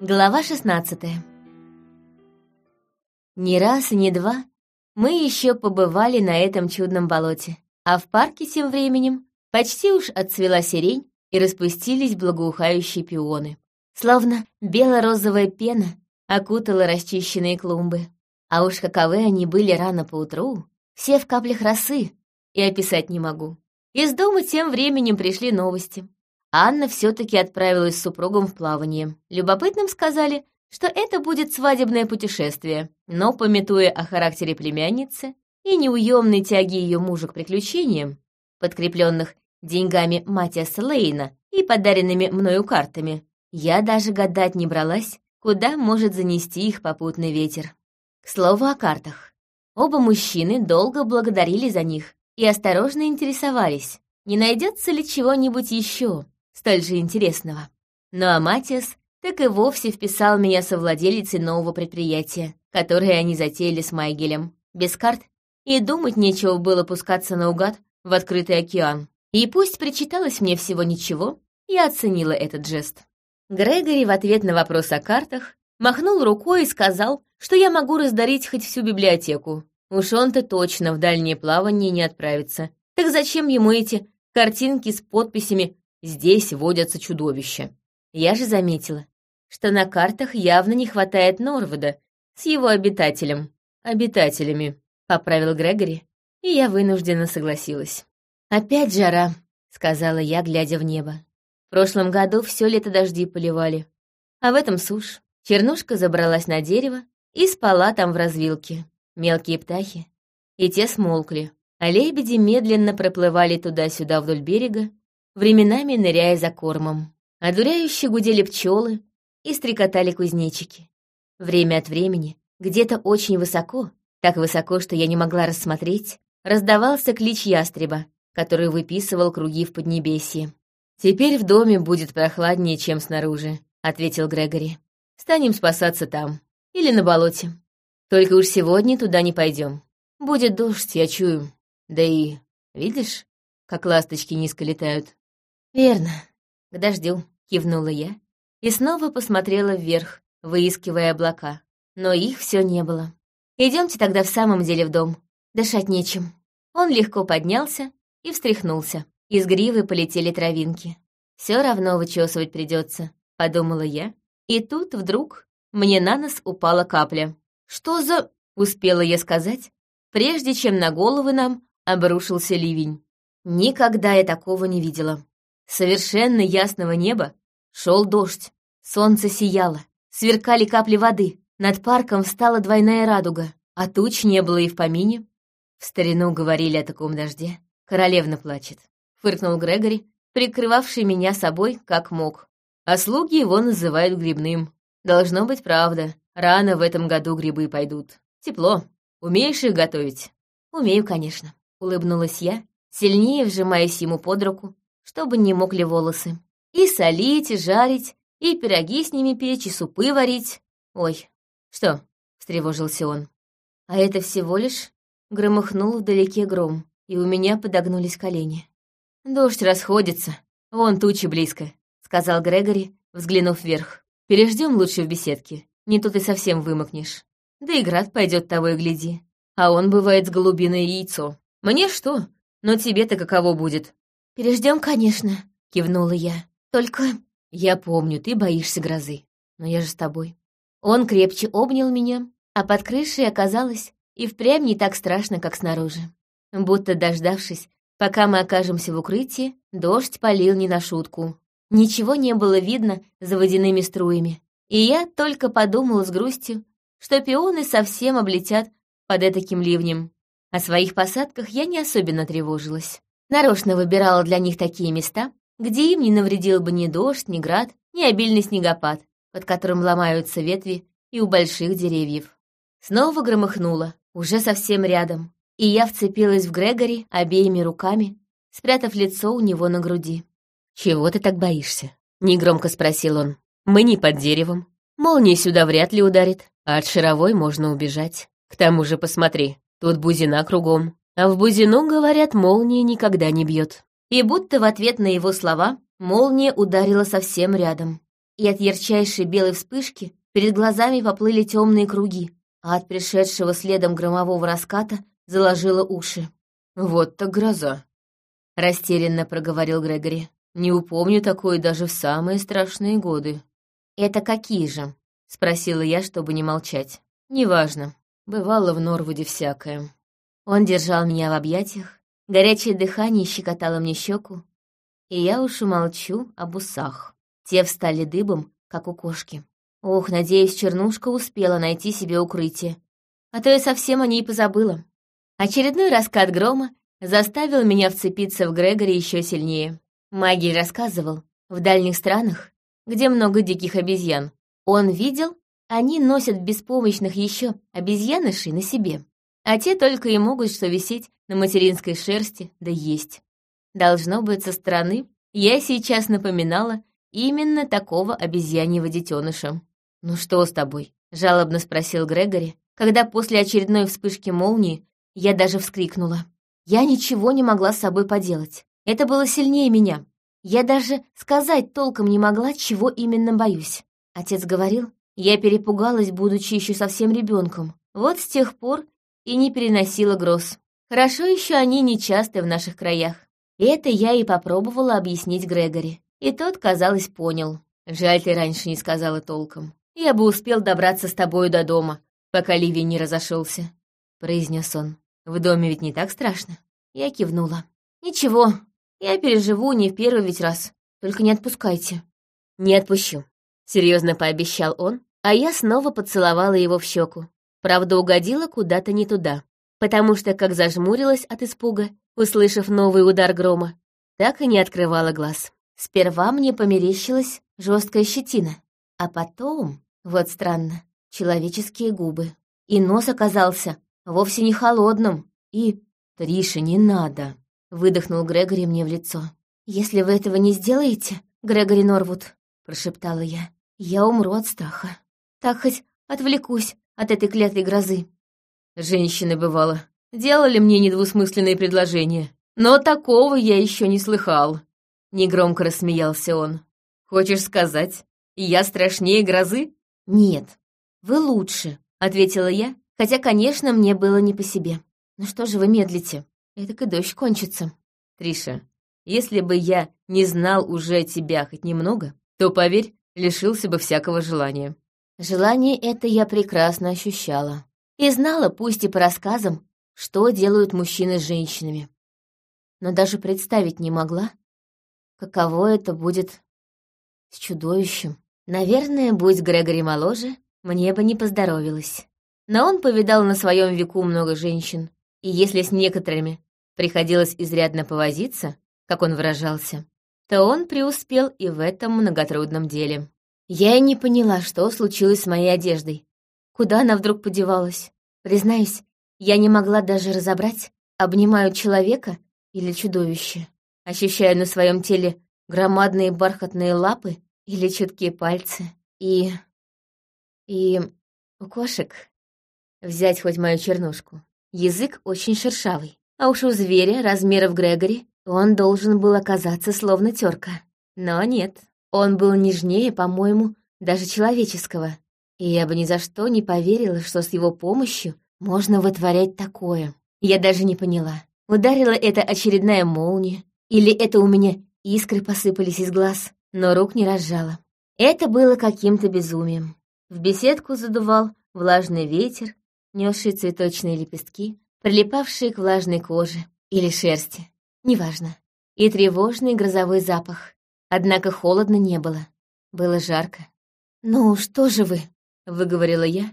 Глава 16 Ни раз и ни два мы еще побывали на этом чудном болоте, а в парке тем временем почти уж отцвела сирень и распустились благоухающие пионы. Словно бело-розовая пена окутала расчищенные клумбы. А уж каковы они были рано поутру, все в каплях росы, и описать не могу. Из дома тем временем пришли новости. Анна все-таки отправилась с супругом в плавание. Любопытным сказали, что это будет свадебное путешествие, но, пометуя о характере племянницы и неуемной тяге ее мужа к приключениям, подкрепленных деньгами Матиаса Лейна и подаренными мною картами, я даже гадать не бралась, куда может занести их попутный ветер. К слову о картах. Оба мужчины долго благодарили за них и осторожно интересовались, не найдется ли чего-нибудь еще столь же интересного. Ну а Матиас так и вовсе вписал меня со владелицей нового предприятия, которое они затеяли с Майгелем. Без карт и думать нечего было пускаться наугад в открытый океан. И пусть причиталось мне всего ничего, я оценила этот жест. Грегори в ответ на вопрос о картах махнул рукой и сказал, что я могу раздарить хоть всю библиотеку. Уж он-то точно в дальнее плавание не отправится. Так зачем ему эти картинки с подписями «Здесь водятся чудовища»? Я же заметила, что на картах явно не хватает Норвуда с его обитателем. Обитателями, поправил Грегори, и я вынужденно согласилась. «Опять жара», — сказала я, глядя в небо. В прошлом году все лето дожди поливали, а в этом сушь. Чернушка забралась на дерево и спала там в развилке. Мелкие птахи. И те смолкли, а лебеди медленно проплывали туда-сюда вдоль берега, временами ныряя за кормом. Одуряюще гудели пчелы и стрекотали кузнечики. Время от времени, где-то очень высоко, так высоко, что я не могла рассмотреть, раздавался клич ястреба, который выписывал круги в Поднебесье. «Теперь в доме будет прохладнее, чем снаружи», — ответил Грегори. Станем спасаться там. Или на болоте. Только уж сегодня туда не пойдем. Будет дождь, я чую. Да и, видишь, как ласточки низко летают? Верно. К дождю, кивнула я и снова посмотрела вверх, выискивая облака. Но их все не было. Идемте тогда в самом деле в дом. Дышать нечем. Он легко поднялся и встряхнулся. Из гривы полетели травинки. Все равно вычесывать придется, подумала я и тут вдруг мне на нос упала капля. «Что за...» — успела я сказать, прежде чем на головы нам обрушился ливень. Никогда я такого не видела. Совершенно ясного неба шел дождь, солнце сияло, сверкали капли воды, над парком встала двойная радуга, а туч не было и в помине. В старину говорили о таком дожде. Королевна плачет. Фыркнул Грегори, прикрывавший меня собой как мог а слуги его называют грибным. Должно быть правда, рано в этом году грибы пойдут. Тепло. Умеешь их готовить? Умею, конечно. Улыбнулась я, сильнее вжимаясь ему под руку, чтобы не мокли волосы. И солить, и жарить, и пироги с ними печь, и супы варить. Ой, что? Встревожился он. А это всего лишь громыхнул вдалеке гром, и у меня подогнулись колени. Дождь расходится, вон тучи близко сказал Грегори, взглянув вверх. «Переждем лучше в беседке, не то ты совсем вымокнешь. Да и град пойдет того и гляди. А он бывает с голубиное яйцо. Мне что? Но тебе-то каково будет?» «Переждем, конечно», — кивнула я. «Только...» «Я помню, ты боишься грозы, но я же с тобой». Он крепче обнял меня, а под крышей оказалось и впрямь не так страшно, как снаружи. Будто дождавшись, пока мы окажемся в укрытии, дождь полил не на шутку. Ничего не было видно за водяными струями, и я только подумала с грустью, что пионы совсем облетят под этаким ливнем. О своих посадках я не особенно тревожилась. Нарочно выбирала для них такие места, где им не навредил бы ни дождь, ни град, ни обильный снегопад, под которым ломаются ветви и у больших деревьев. Снова громыхнуло, уже совсем рядом, и я вцепилась в Грегори обеими руками, спрятав лицо у него на груди. «Чего ты так боишься?» — негромко спросил он. «Мы не под деревом. Молния сюда вряд ли ударит, а от шаровой можно убежать. К тому же посмотри, тут бузина кругом. А в бузину, говорят, молния никогда не бьет». И будто в ответ на его слова молния ударила совсем рядом. и от ярчайшей белой вспышки перед глазами поплыли темные круги, а от пришедшего следом громового раската заложило уши. «Вот так гроза», — растерянно проговорил Грегори. «Не упомню такое даже в самые страшные годы». «Это какие же?» — спросила я, чтобы не молчать. «Неважно. Бывало в Норвуде всякое». Он держал меня в объятиях, горячее дыхание щекотало мне щеку, и я уж умолчу об усах. Те встали дыбом, как у кошки. Ох, надеюсь, Чернушка успела найти себе укрытие, а то я совсем о ней позабыла. Очередной раскат грома заставил меня вцепиться в Грегори еще сильнее. Магий рассказывал, в дальних странах, где много диких обезьян, он видел, они носят беспомощных еще обезьянышей на себе, а те только и могут что висеть на материнской шерсти да есть. Должно быть, со стороны я сейчас напоминала именно такого обезьяньего детеныша. «Ну что с тобой?» — жалобно спросил Грегори, когда после очередной вспышки молнии я даже вскрикнула. Я ничего не могла с собой поделать. Это было сильнее меня. Я даже сказать толком не могла, чего именно боюсь. Отец говорил, я перепугалась, будучи еще совсем ребенком. Вот с тех пор и не переносила гроз. Хорошо еще они нечасты в наших краях. Это я и попробовала объяснить Грегори. И тот, казалось, понял. Жаль, ты раньше не сказала толком. Я бы успел добраться с тобою до дома, пока Ливий не разошелся, произнес он. В доме ведь не так страшно. Я кивнула. Ничего, я переживу не в первый ведь раз. Только не отпускайте. Не отпущу, серьезно пообещал он, а я снова поцеловала его в щеку. Правда, угодила куда-то не туда, потому что, как зажмурилась от испуга, услышав новый удар грома, так и не открывала глаз. Сперва мне померещилась жесткая щетина, а потом, вот странно, человеческие губы. И нос оказался вовсе не холодным, и... «Триша, не надо!» — выдохнул Грегори мне в лицо. «Если вы этого не сделаете, Грегори Норвуд», — прошептала я, — «я умру от страха. Так хоть отвлекусь от этой клятой грозы». Женщины, бывало, делали мне недвусмысленные предложения. Но такого я еще не слыхал. Негромко рассмеялся он. Хочешь сказать, я страшнее грозы? Нет, вы лучше, ответила я, хотя, конечно, мне было не по себе. Ну что же вы медлите? Это и дождь кончится. Триша, если бы я не знал уже тебя хоть немного, то, поверь, лишился бы всякого желания. Желание это я прекрасно ощущала. И знала, пусть и по рассказам, что делают мужчины с женщинами. Но даже представить не могла, каково это будет с чудовищем. Наверное, будь Грегори моложе, мне бы не поздоровилось. Но он повидал на своем веку много женщин, и если с некоторыми приходилось изрядно повозиться, как он выражался, то он преуспел и в этом многотрудном деле. Я и не поняла, что случилось с моей одеждой. Куда она вдруг подевалась? Признаюсь, я не могла даже разобрать, обнимаю человека или чудовище. Ощущаю на своем теле громадные бархатные лапы или чуткие пальцы. И... и... у кошек. Взять хоть мою чернушку. Язык очень шершавый. А уж у зверя размеров Грегори он должен был оказаться словно терка. Но нет, он был нежнее, по-моему, даже человеческого. И я бы ни за что не поверила, что с его помощью можно вытворять такое. Я даже не поняла, ударила это очередная молния, или это у меня искры посыпались из глаз, но рук не разжала. Это было каким-то безумием. В беседку задувал влажный ветер, несший цветочные лепестки, прилипавшие к влажной коже или шерсти, неважно, и тревожный грозовой запах. Однако холодно не было, было жарко. «Ну, что же вы?» — выговорила я,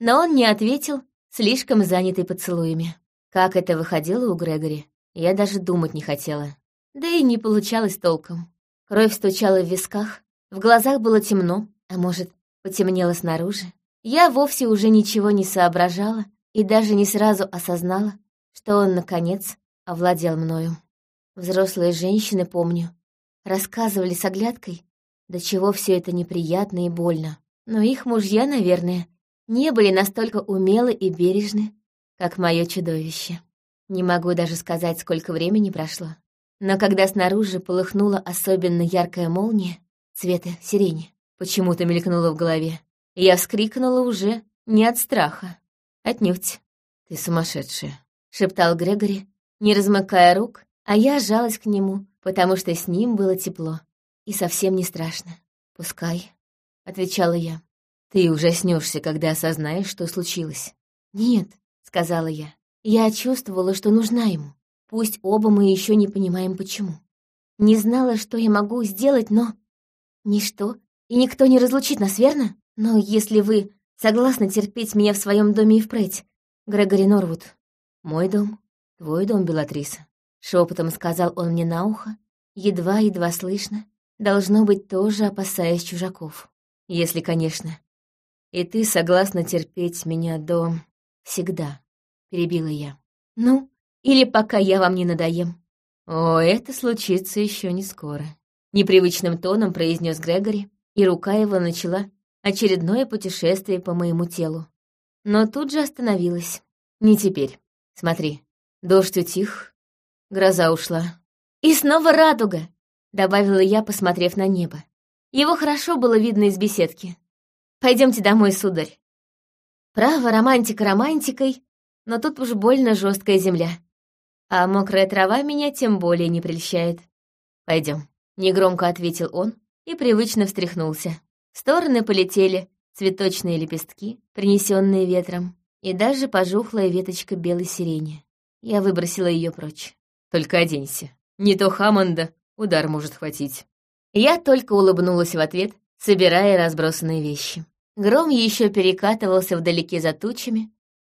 но он не ответил, слишком занятый поцелуями. Как это выходило у Грегори, я даже думать не хотела. Да и не получалось толком. Кровь стучала в висках, в глазах было темно, а может, потемнело снаружи. Я вовсе уже ничего не соображала и даже не сразу осознала, что он, наконец, овладел мною. Взрослые женщины, помню, рассказывали с оглядкой, до чего все это неприятно и больно. Но их мужья, наверное, не были настолько умелы и бережны, как мое чудовище. Не могу даже сказать, сколько времени прошло. Но когда снаружи полыхнула особенно яркая молния цвета сирени, Почему-то мелькнуло в голове. Я вскрикнула уже не от страха. Отнюдь. «Ты сумасшедшая», — шептал Грегори, не размыкая рук, а я жалась к нему, потому что с ним было тепло и совсем не страшно. «Пускай», — отвечала я. «Ты ужаснешься, когда осознаешь, что случилось». «Нет», — сказала я. «Я чувствовала, что нужна ему. Пусть оба мы еще не понимаем, почему. Не знала, что я могу сделать, но... Ничто и никто не разлучит нас, верно? Но если вы согласны терпеть меня в своем доме и впредь, Грегори Норвуд. Мой дом, твой дом, Белатриса. Шепотом сказал он мне на ухо, едва-едва слышно, должно быть, тоже опасаясь чужаков. Если, конечно. И ты согласна терпеть меня до... всегда, перебила я. Ну, или пока я вам не надоем. О, это случится еще не скоро. Непривычным тоном произнес Грегори, и рука его начала очередное путешествие по моему телу. Но тут же остановилась. Не теперь. Смотри, дождь утих, гроза ушла. «И снова радуга!» — добавила я, посмотрев на небо. Его хорошо было видно из беседки. Пойдемте домой, сударь. Право, романтика романтикой, но тут уж больно жесткая земля. А мокрая трава меня тем более не прельщает. Пойдем, негромко ответил он и привычно встряхнулся. В стороны полетели цветочные лепестки, принесенные ветром, и даже пожухлая веточка белой сирени. Я выбросила ее прочь. «Только оденься. Не то Хаммонда удар может хватить». Я только улыбнулась в ответ, собирая разбросанные вещи. Гром еще перекатывался вдалеке за тучами,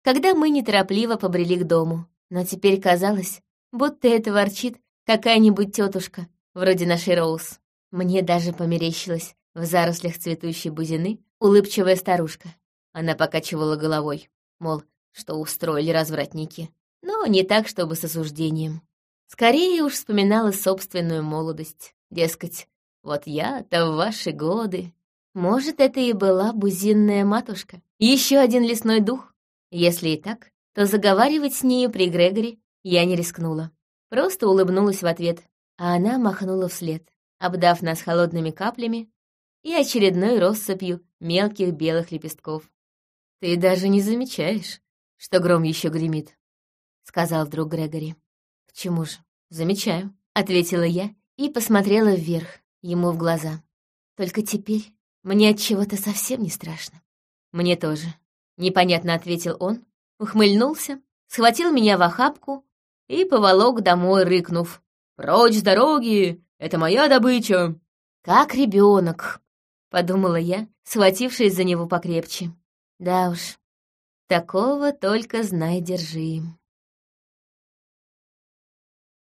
когда мы неторопливо побрели к дому. Но теперь казалось, будто это ворчит какая-нибудь тетушка, вроде нашей Роуз. Мне даже померещилась в зарослях цветущей бузины улыбчивая старушка. Она покачивала головой, мол, что устроили развратники. Но не так, чтобы с осуждением. Скорее уж вспоминала собственную молодость. Дескать, вот я-то в ваши годы. Может, это и была бузинная матушка. Еще один лесной дух. Если и так, то заговаривать с нею при Грегоре я не рискнула. Просто улыбнулась в ответ, а она махнула вслед обдав нас холодными каплями и очередной россыпью мелких белых лепестков. «Ты даже не замечаешь, что гром еще гремит», — сказал вдруг Грегори. «Почему же? Замечаю», — ответила я и посмотрела вверх, ему в глаза. «Только теперь мне от чего-то совсем не страшно». «Мне тоже», — непонятно ответил он, ухмыльнулся, схватил меня в охапку и поволок домой, рыкнув. «Прочь с дороги! Это моя добыча!» «Как ребенок, подумала я, схватившись за него покрепче. «Да уж, такого только знай держи».